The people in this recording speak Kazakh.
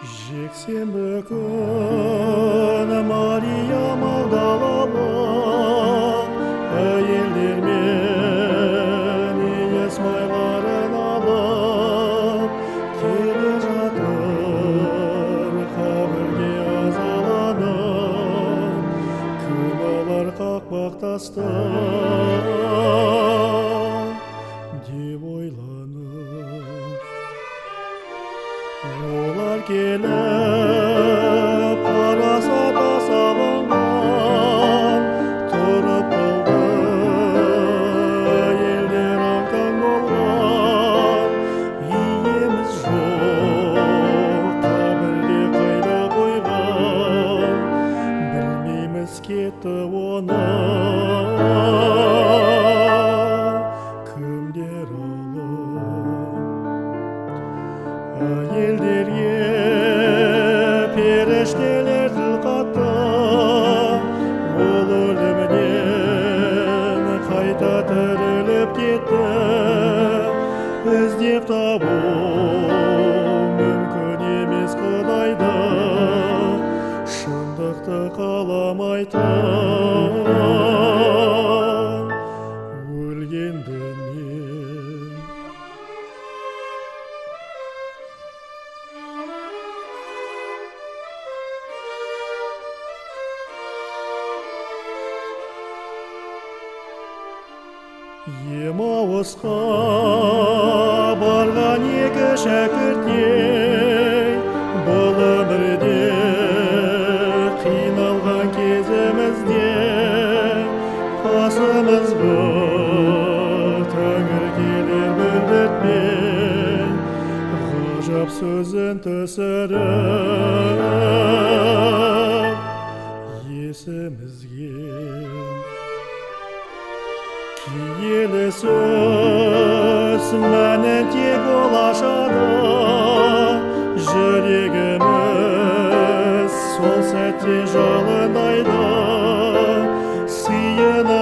жексенбі күні мария магдалала әйелдермен иіс майларын алып келе жатыр қабірге азаланып. Күнәлар қақпақтасты деп ойланып келіп қараса тасаланған тұрып қалды болған иеміз жоқ қойған білмейміз оны кімдер іздеп табу мүмкін емес құдайды шындықты қаламайтын Емауысқа барған екі шәкірттей бұл өмірде қиналған кезімізде қасымызға тәңір келер білдіртпей ғажап сөзін түсіріп есімізге киелі сөз мәні тек ол ашады жүрегіміз сол сәтте жалындайды сүйіні